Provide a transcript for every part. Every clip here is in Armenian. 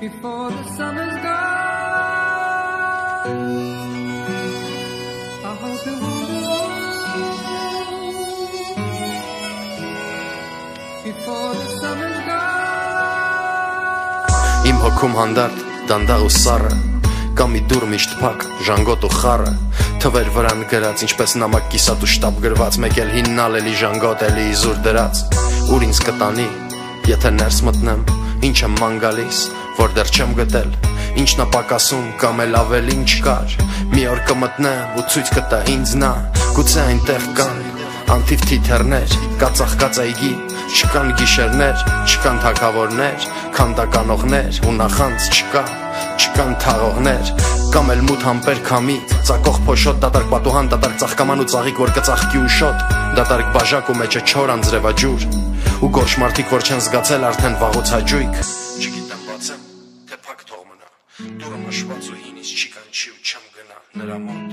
before the summer's gone. I hope it won't be long before the summer's gone. Իմ հոգում հանդարտ դանդաղ ու սառը Կամ մի դուր միշտ փակ, ժանգոտ ու խառը Թվեր վրան գրած, ինչպես նամակ կիսատ ու շտապ գրված Մեկ էլ հիննալ էլի ժանգոտ էլի իզուր դրած Ուր ինձ կտանի, եթե ներս մտնեմ Ինչ եմ ման գալիս, որ դեռ չեմ գտել Ինչն է պակասում կամ էլ ավելին չկար Մի օր կմտնեմ ու ցույց կտա ինձ նա Գուցե այնտեղ կան անթիվ թիթեռներ Կածախկած այգի, չկան գիշերներ Չկան թակավորներ, քանդականողներ Ու նախանց չկա, չկան թաղողներ Կամ էլ մութ համպեր քամի Ծակող փոշոտ, դատարկ պատուհան, դատարկ ծաղկաման ու ծաղիկ Որ կծաղկի ու շոտ, դատարկ բաժակ ու մեջը չոր անձրևաջուր Ու գորշ մարդիկ, որ չեն զգացել արդեն վաղուց հաջույք Չգիտեմ բացեմ, թե փակ թող մնա Դուրը մշված ու հինից չի կանչի ու չեմ գնա նրա մոտ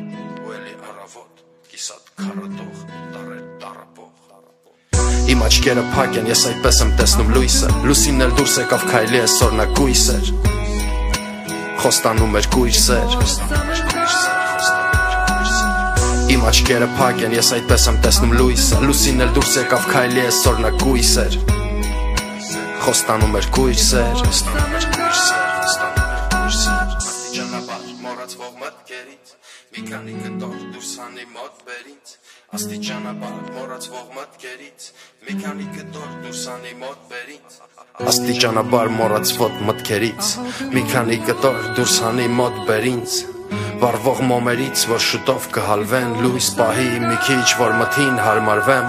Ու էլի առավոտ, կիսատ քարատող, տարեր տարապող Իմ աչքերը փակ են, ես այդպես եմ տեսնում լույսը Լուսինն էլ դուրս եկավ քայլի այսօր նա կույս էր Խոստանում էր կույր սեր Իմ աչքերը փակ են, ես այդպես եմ տեսնում լույսը Լուսինն էլ դուրս եկավ քայլի այսօր նա կույս էր Խոստանում էր կույր սեր Մի քանի կտոր դուրս հանի մոտ բերից Աստիճանաբար մոռացվող մտքերից Մի քանի կտոր դուրս հանի մոտ Աստիճանաբար մոռացվող մտքերից Մի քանի կտոր դուրս հանի մոտ բերինց Վարվող մոմերից, որ շուտով կհալվեն Լույս պահի մի քիչ, որ մթին հարմարվեմ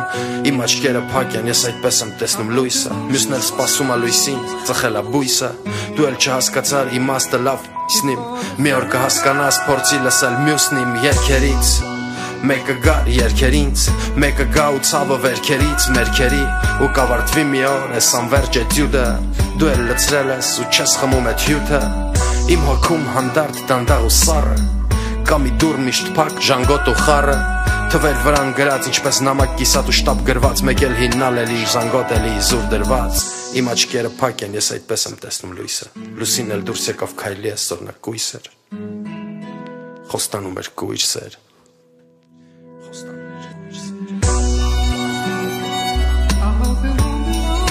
Իմ աչքերը փակ են, ես այդպես եմ տեսնում լույսը Մյուսն էլ սպասում է լույսին, ծխել է բույսը Դու էլ չհասկացար իմաստը լավ իսնիմ Մի օր կհասկանաս փորձի լսել մյուսն իմ երկերից Մեկը գար երկերինց, մեկը գա ու ցավը վերքերից, մերքերի ու կավարտվի մի օր այս անverջ էտյուդը Դու էլ լցրել ես ու չես խմում այդ հյութը Իմ հոգում հանդարտ դանդաղ ու սառը Կամ մի դուր միշտ փակ, ժանգոտ ու խառը Թվեր վրան գրած, ինչպես նամակ կիսատ ու շտապ գրված Մեկ էլ հիննալ էլի, ժանգոտ էլի, զուր դրված Իմ աչքերը փակ են, ես այդպես եմ տեսնում լույսը Լուսին էլ դուրս եկավ քայլի այսօր նա կույս էր Խոստանում էր կույր սեր Խոստանում էր կույր սեր I hope it won't be long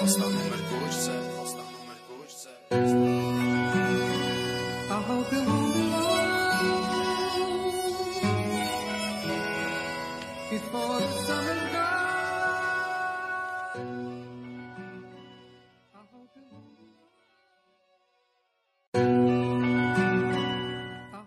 Numer numer. I hope you'll be before the summer goes.